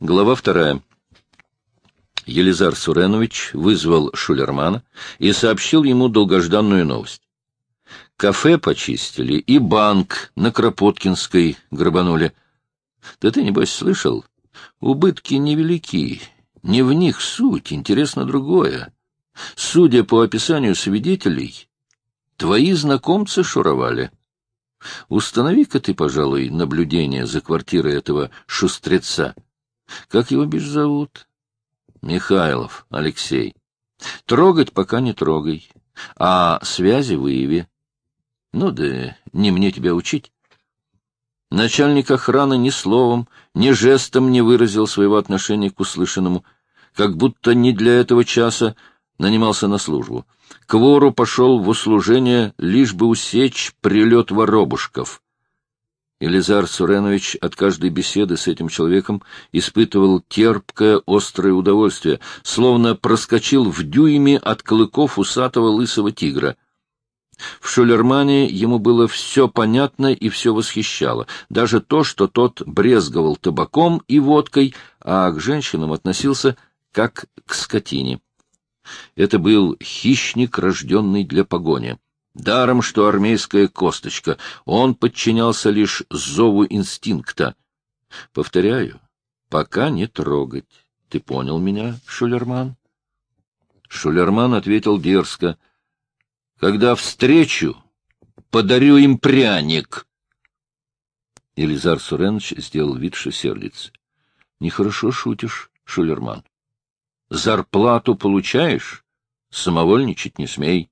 Глава вторая. Елизар Суренович вызвал Шулермана и сообщил ему долгожданную новость. Кафе почистили и банк на Кропоткинской грабанули. Да ты, небось, слышал? Убытки невелики, не в них суть, интересно другое. Судя по описанию свидетелей, твои знакомцы шуровали. Установи-ка ты, пожалуй, наблюдение за квартирой этого шустреца. Как его бишь зовут? Михайлов Алексей. Трогать пока не трогай, а связи выяви. Ну да не мне тебя учить. Начальник охраны ни словом, ни жестом не выразил своего отношения к услышанному, как будто не для этого часа нанимался на службу. К вору пошел в услужение, лишь бы усечь прилет воробушков. Елизар Суренович от каждой беседы с этим человеком испытывал терпкое, острое удовольствие, словно проскочил в дюйме от клыков усатого лысого тигра. В Шулермане ему было все понятно и все восхищало, даже то, что тот брезговал табаком и водкой, а к женщинам относился как к скотине. Это был хищник, рожденный для погони. Даром, что армейская косточка, он подчинялся лишь зову инстинкта. Повторяю, пока не трогать. Ты понял меня, Шулерман? Шулерман ответил дерзко. Когда встречу, подарю им пряник. Елизар Суренович сделал вид, что сердится. — Нехорошо шутишь, Шулерман. Зарплату получаешь? Самовольничать не смей.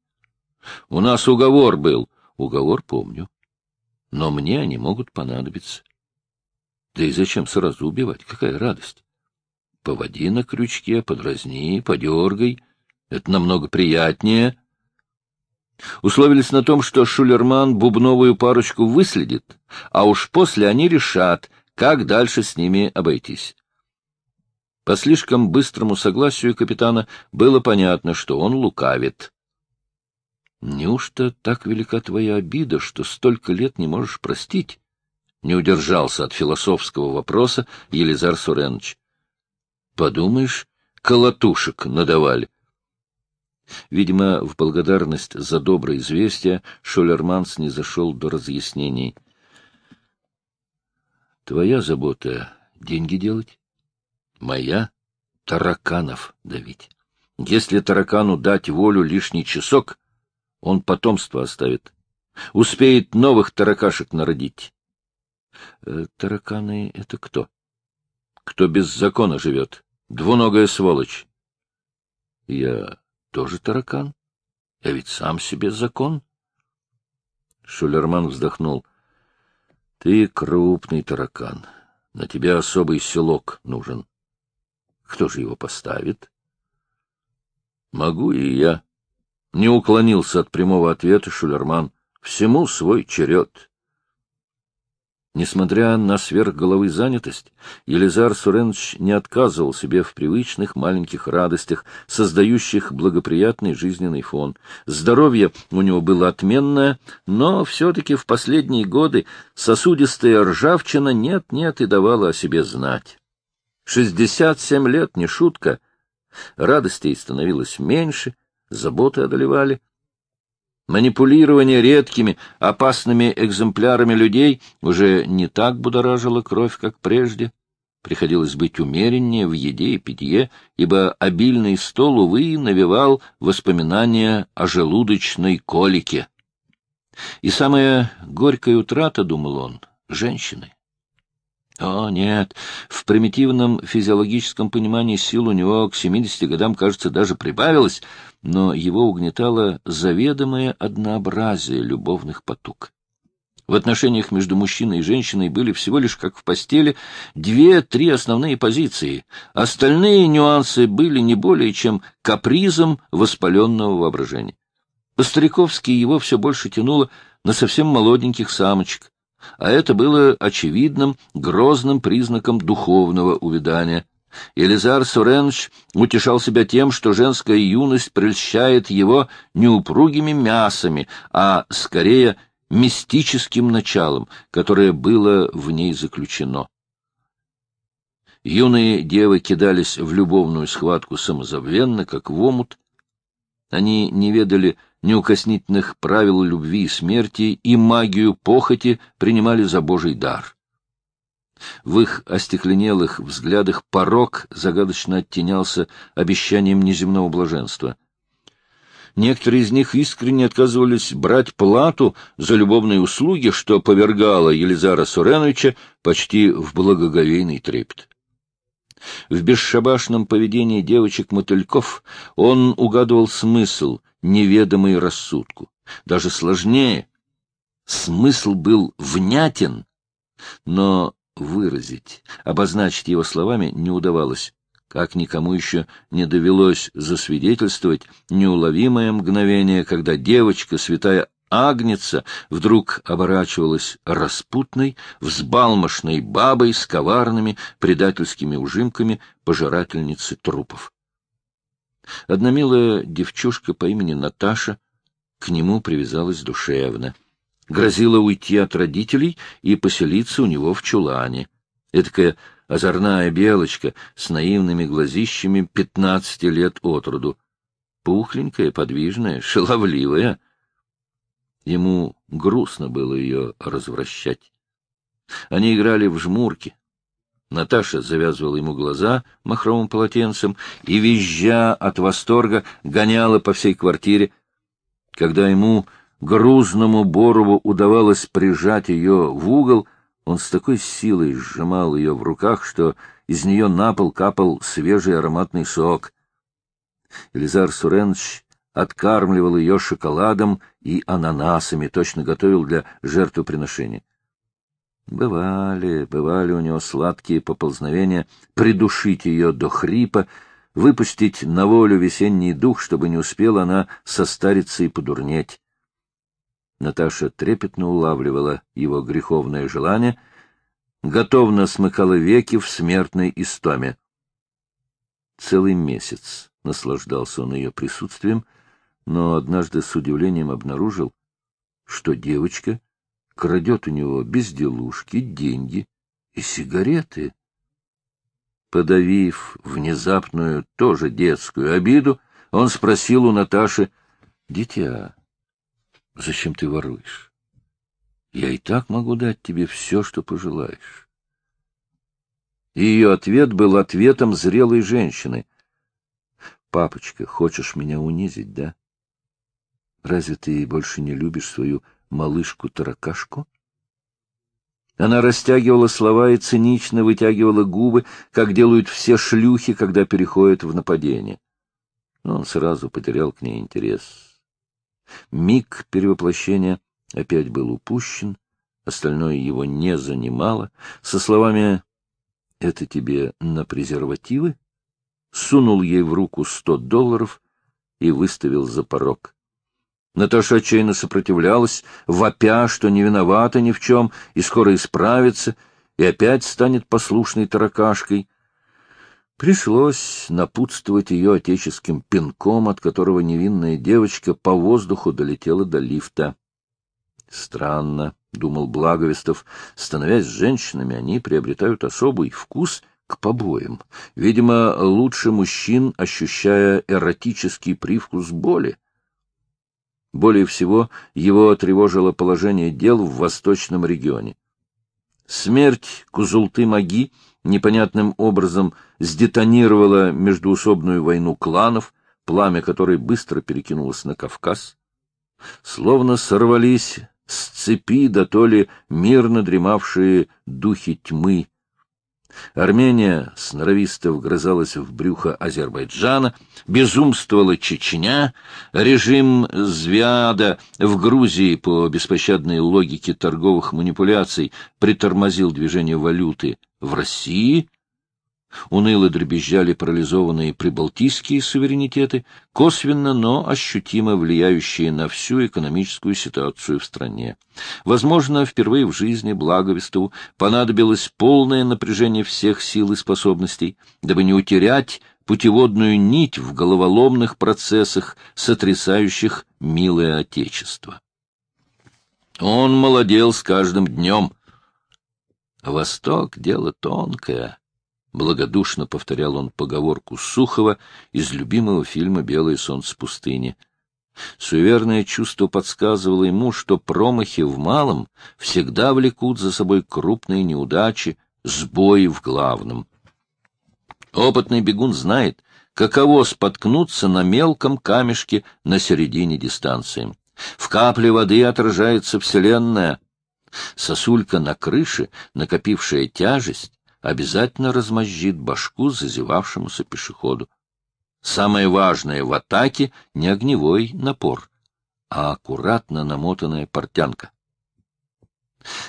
У нас уговор был. Уговор помню. Но мне они могут понадобиться. Да и зачем сразу убивать? Какая радость? Поводи на крючке, подразни, подергай. Это намного приятнее. Условились на том, что Шулерман бубновую парочку выследит, а уж после они решат, как дальше с ними обойтись. По слишком быстрому согласию капитана было понятно, что он лукавит. «Неужто так велика твоя обида, что столько лет не можешь простить?» Не удержался от философского вопроса Елизар Суренович. «Подумаешь, колотушек надавали». Видимо, в благодарность за доброе известие Шолерманс не зашел до разъяснений. «Твоя забота — деньги делать?» Моя — тараканов давить. Если таракану дать волю лишний часок, он потомство оставит. Успеет новых таракашек народить. Э, тараканы — это кто? Кто без закона живет. Двуногая сволочь. Я тоже таракан? Я ведь сам себе закон. Шулерман вздохнул. Ты крупный таракан. На тебя особый селок нужен. Кто же его поставит? Могу и я. Не уклонился от прямого ответа Шулерман. Всему свой черед. Несмотря на сверхголовой занятость, Елизар Суренович не отказывал себе в привычных маленьких радостях, создающих благоприятный жизненный фон. Здоровье у него было отменное, но все-таки в последние годы сосудистая ржавчина нет-нет и давала о себе знать. Шестьдесят семь лет — не шутка. Радостей становилось меньше, заботы одолевали. Манипулирование редкими, опасными экземплярами людей уже не так будоражило кровь, как прежде. Приходилось быть умереннее в еде и питье, ибо обильный стол, увы, навевал воспоминания о желудочной колике. И самая горькая утрата, думал он, — женщины. О, нет, в примитивном физиологическом понимании сил у него к 70 годам, кажется, даже прибавилось, но его угнетало заведомое однообразие любовных потуг. В отношениях между мужчиной и женщиной были всего лишь, как в постели, две-три основные позиции. Остальные нюансы были не более чем капризом воспаленного воображения. По-стариковски его все больше тянуло на совсем молоденьких самочек, а это было очевидным, грозным признаком духовного увядания. Елизар Суренович утешал себя тем, что женская юность прельщает его не упругими мясами, а скорее мистическим началом, которое было в ней заключено. Юные девы кидались в любовную схватку самозабвенно, как в омут. Они не ведали неукоснительных правил любви и смерти и магию похоти принимали за Божий дар. В их остекленелых взглядах порог загадочно оттенялся обещанием неземного блаженства. Некоторые из них искренне отказывались брать плату за любовные услуги, что повергало Елизара Суреновича почти в благоговейный трепет. В бесшабашном поведении девочек-мотыльков он угадывал смысл, неведомый рассудку. Даже сложнее. Смысл был внятен, но выразить, обозначить его словами не удавалось, как никому еще не довелось засвидетельствовать неуловимое мгновение, когда девочка, святая Агница, вдруг оборачивалась распутной, взбалмошной бабой с коварными предательскими ужимками пожирательницы трупов. Одна милая девчушка по имени Наташа к нему привязалась душевно грозила уйти от родителей и поселиться у него в чулане. Эдакая озорная белочка с наивными глазищами пятнадцати лет от роду. Пухленькая, подвижная, шаловливая. Ему грустно было ее развращать. Они играли в жмурки. Наташа завязывала ему глаза махровым полотенцем и, визжа от восторга, гоняла по всей квартире. Когда ему грузному Борову удавалось прижать ее в угол, он с такой силой сжимал ее в руках, что из нее на пол капал свежий ароматный сок. Элизар Суренович откармливал ее шоколадом и ананасами, точно готовил для жертвоприношения. Бывали, бывали у него сладкие поползновения придушить ее до хрипа, выпустить на волю весенний дух, чтобы не успела она состариться и подурнеть. Наташа трепетно улавливала его греховное желание, готовно смыкала веки в смертной истоме. Целый месяц наслаждался он ее присутствием, но однажды с удивлением обнаружил, что девочка крадет у него безделушки, деньги и сигареты. Подавив внезапную, тоже детскую обиду, он спросил у Наташи, «Дитя, Зачем ты воруешь? Я и так могу дать тебе все, что пожелаешь. Ее ответ был ответом зрелой женщины. «Папочка, хочешь меня унизить, да? Разве ты больше не любишь свою малышку-таракашку?» Она растягивала слова и цинично вытягивала губы, как делают все шлюхи, когда переходят в нападение. Но он сразу потерял к ней интерес. Миг перевоплощения опять был упущен, остальное его не занимало. Со словами «Это тебе на презервативы?» сунул ей в руку сто долларов и выставил за порог. Наташа отчаянно сопротивлялась, вопя, что не виновата ни в чем, и скоро исправится, и опять станет послушной таракашкой — Пришлось напутствовать ее отеческим пинком, от которого невинная девочка по воздуху долетела до лифта. Странно, — думал Благовестов, — становясь женщинами, они приобретают особый вкус к побоям. Видимо, лучше мужчин, ощущая эротический привкус боли. Более всего его тревожило положение дел в восточном регионе. Смерть Кузулты-Маги непонятным образом сдетонировала междуусобную войну кланов, пламя которой быстро перекинулось на Кавказ. Словно сорвались с цепи, да то ли мирно дремавшие духи тьмы, Армения сноровисто вгрызалась в брюхо Азербайджана, безумствовала Чечня, режим Звяда в Грузии по беспощадной логике торговых манипуляций притормозил движение валюты в России, Уныло дребезжали парализованные прибалтийские суверенитеты, косвенно, но ощутимо влияющие на всю экономическую ситуацию в стране. Возможно, впервые в жизни Благовестову понадобилось полное напряжение всех сил и способностей, дабы не утерять путеводную нить в головоломных процессах, сотрясающих милое Отечество. Он молодел с каждым днем. Восток — дело тонкое Благодушно повторял он поговорку Сухова из любимого фильма «Белое солнце пустыни». Суеверное чувство подсказывало ему, что промахи в малом всегда влекут за собой крупные неудачи, сбои в главном. Опытный бегун знает, каково споткнуться на мелком камешке на середине дистанции. В капле воды отражается Вселенная. Сосулька на крыше, накопившая тяжесть, обязательно размозжит башку зазевавшемуся пешеходу. Самое важное в атаке — не огневой напор, а аккуратно намотанная портянка.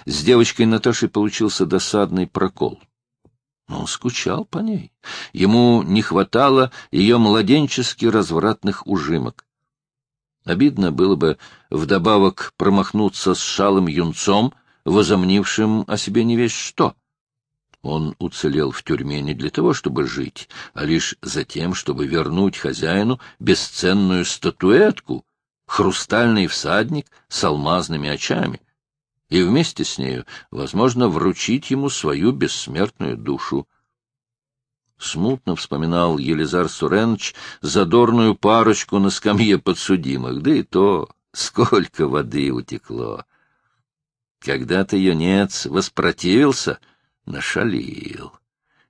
С девочкой Наташей получился досадный прокол. Но он скучал по ней. Ему не хватало ее младенчески развратных ужимок. Обидно было бы вдобавок промахнуться с шалым юнцом, возомнившим о себе не весь что. Он уцелел в тюрьме не для того, чтобы жить, а лишь за тем, чтобы вернуть хозяину бесценную статуэтку, хрустальный всадник с алмазными очами, и вместе с нею, возможно, вручить ему свою бессмертную душу. Смутно вспоминал Елизар Суренович задорную парочку на скамье подсудимых, да и то сколько воды утекло. Когда-то юнец воспротивился — Нашалил.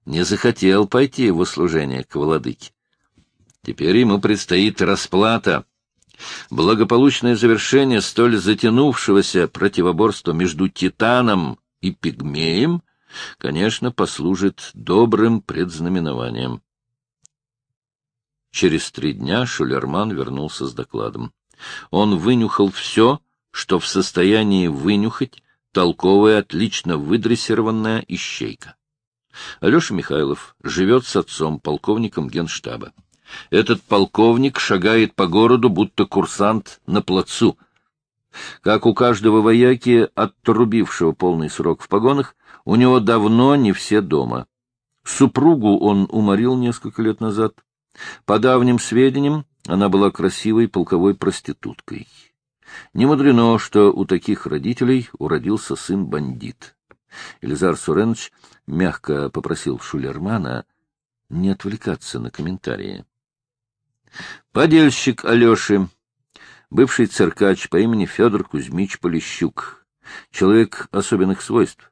Не захотел пойти в услужение к владыке. Теперь ему предстоит расплата. Благополучное завершение столь затянувшегося противоборства между Титаном и Пигмеем, конечно, послужит добрым предзнаменованием. Через три дня Шулерман вернулся с докладом. Он вынюхал все, что в состоянии вынюхать толковая, отлично выдрессированная ищейка. Алеша Михайлов живет с отцом, полковником генштаба. Этот полковник шагает по городу, будто курсант на плацу. Как у каждого вояки, отрубившего полный срок в погонах, у него давно не все дома. Супругу он уморил несколько лет назад. По давним сведениям, она была красивой полковой проституткой. Не мудрено, что у таких родителей уродился сын-бандит. Елизар Суренович мягко попросил Шулермана не отвлекаться на комментарии. Подельщик Алеши, бывший циркач по имени Федор Кузьмич Полищук, человек особенных свойств.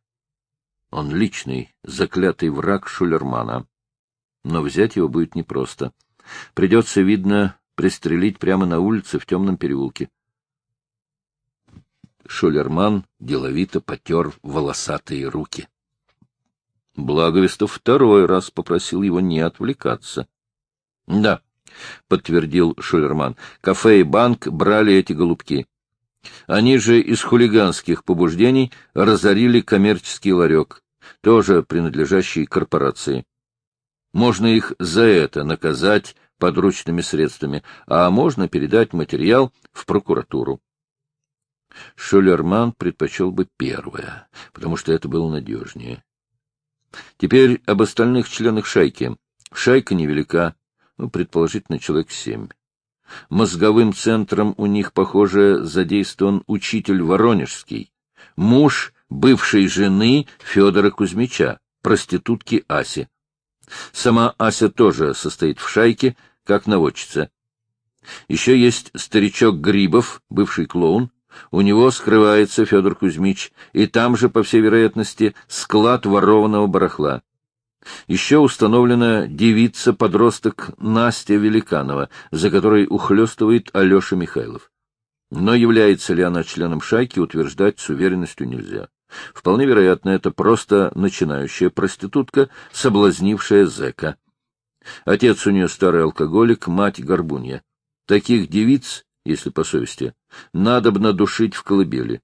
Он личный, заклятый враг Шулермана. Но взять его будет непросто. Придется, видно, пристрелить прямо на улице в темном переулке. Шулерман деловито потер волосатые руки. Благовестов второй раз попросил его не отвлекаться. — Да, — подтвердил Шулерман, — кафе и банк брали эти голубки. Они же из хулиганских побуждений разорили коммерческий ларек, тоже принадлежащий корпорации. Можно их за это наказать подручными средствами, а можно передать материал в прокуратуру. Шулерман предпочел бы первое, потому что это было надежнее. Теперь об остальных членах шайки. Шайка невелика, ну, предположительно, человек семь. Мозговым центром у них, похоже, задействован учитель Воронежский, муж бывшей жены Федора Кузьмича, проститутки Аси. Сама Ася тоже состоит в шайке, как наводчица. Еще есть старичок Грибов, бывший клоун, у него скрывается Федор Кузьмич, и там же, по всей вероятности, склад ворованного барахла. Еще установлена девица-подросток Настя Великанова, за которой ухлёстывает Алеша Михайлов. Но является ли она членом шайки, утверждать с уверенностью нельзя. Вполне вероятно, это просто начинающая проститутка, соблазнившая зэка. Отец у нее старый алкоголик, мать горбунья. Таких девиц если по совести, надобно душить в колыбели.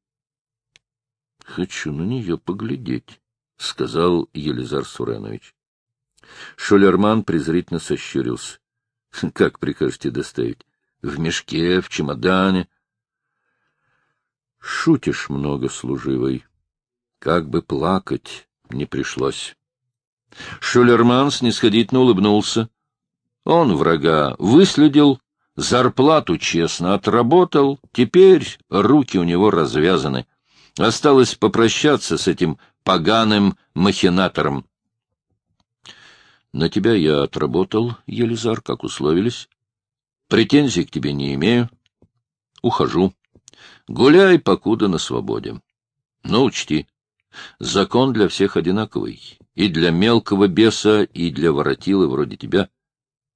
— Хочу на нее поглядеть, — сказал Елизар Суренович. Шулерман презрительно сощурился. — Как прикажете доставить? В мешке, в чемодане? — Шутишь много, служивой. Как бы плакать не пришлось. Шулерман снисходительно улыбнулся. Он врага выследил, Зарплату честно отработал, теперь руки у него развязаны. Осталось попрощаться с этим поганым махинатором. На тебя я отработал, Елизар, как условились. Претензий к тебе не имею. Ухожу. Гуляй, покуда на свободе. Но учти, закон для всех одинаковый. И для мелкого беса, и для воротилы вроде тебя.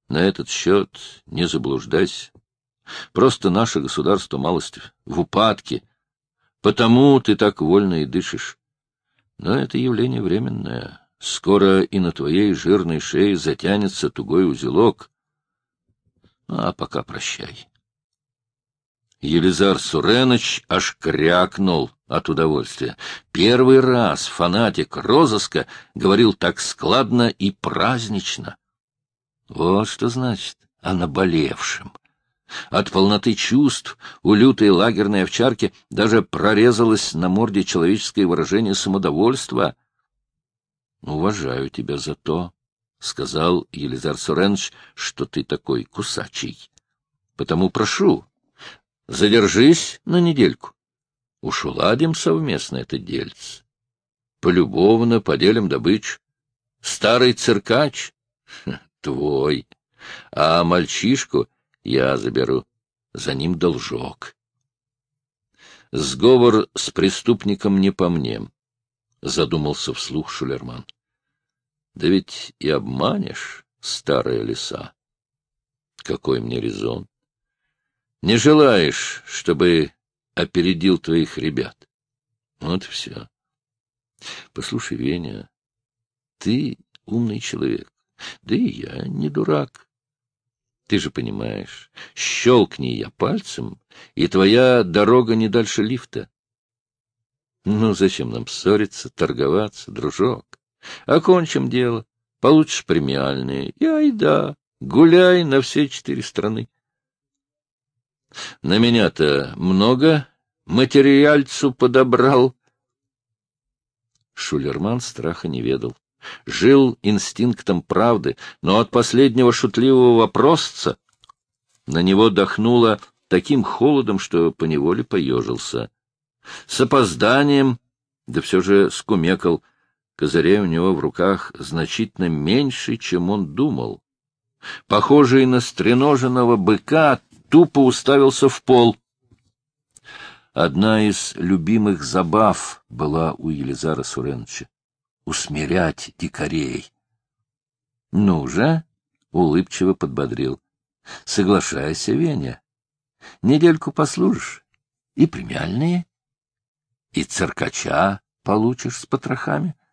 На этот счет не заблуждайся. Просто наше государство малость в упадке. Потому ты так вольно и дышишь. Но это явление временное. Скоро и на твоей жирной шее затянется тугой узелок. А пока прощай. Елизар Суренович аж крякнул от удовольствия. Первый раз фанатик розыска говорил так складно и празднично. Вот что значит о наболевшем. От полноты чувств у лютой лагерной овчарки даже прорезалось на морде человеческое выражение самодовольства — Уважаю тебя за то, — сказал Елизар Суренович, — что ты такой кусачий. Потому прошу, задержись на недельку. Уж уладим совместно это дельце. Полюбовно поделим добычу. Старый циркач — твой, а мальчишку я заберу. За ним должок. Сговор с преступником не по мне, — задумался вслух Шулерман. Да ведь и обманешь, старая лиса. Какой мне резон? Не желаешь, чтобы опередил твоих ребят. Вот все. Послушай, Веня, ты умный человек, да и я не дурак. Ты же понимаешь, щелкни я пальцем, и твоя дорога не дальше лифта. Ну, зачем нам ссориться, торговаться, дружок? Окончим дело, получишь премиальные, и айда, гуляй на все четыре страны. На меня-то много материальцу подобрал. Шулерман страха не ведал. Жил инстинктом правды, но от последнего шутливого вопросца на него дохнуло таким холодом, что поневоле поежился. С опозданием, да все же скумекал — Козырей у него в руках значительно меньше, чем он думал. Похожий на стреноженного быка, тупо уставился в пол. Одна из любимых забав была у Елизара Суреновича — усмирять дикарей. — Ну же, — улыбчиво подбодрил, — соглашайся, Веня. Недельку послужишь, и премиальные, и циркача получишь с потрохами. —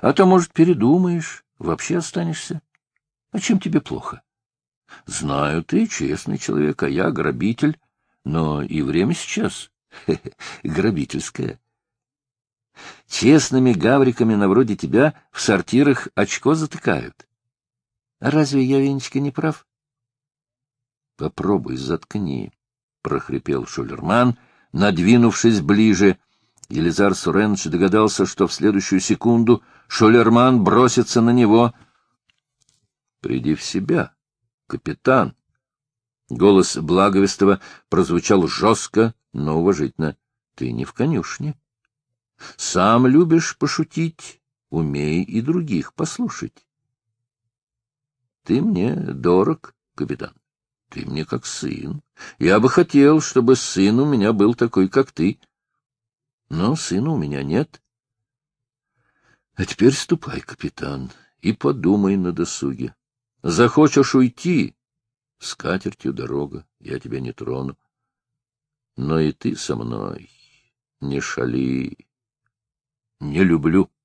а то, может, передумаешь, вообще останешься. А чем тебе плохо? Знаю, ты честный человек, а я грабитель, но и время сейчас грабительское. Честными гавриками на вроде тебя в сортирах очко затыкают. А разве я, Венечка, не прав? — Попробуй, заткни, — прохрипел Шулерман, надвинувшись ближе — Елизар Суренович догадался, что в следующую секунду Шулерман бросится на него. — Приди в себя, капитан. Голос Благовестова прозвучал жестко, но уважительно. — Ты не в конюшне. Сам любишь пошутить, умей и других послушать. Ты мне дорог, капитан. Ты мне как сын. Я бы хотел, чтобы сын у меня был такой, как ты. — но сына у меня нет. А теперь ступай, капитан, и подумай на досуге. Захочешь уйти — с катертью дорога, я тебя не трону. Но и ты со мной не шали. Не люблю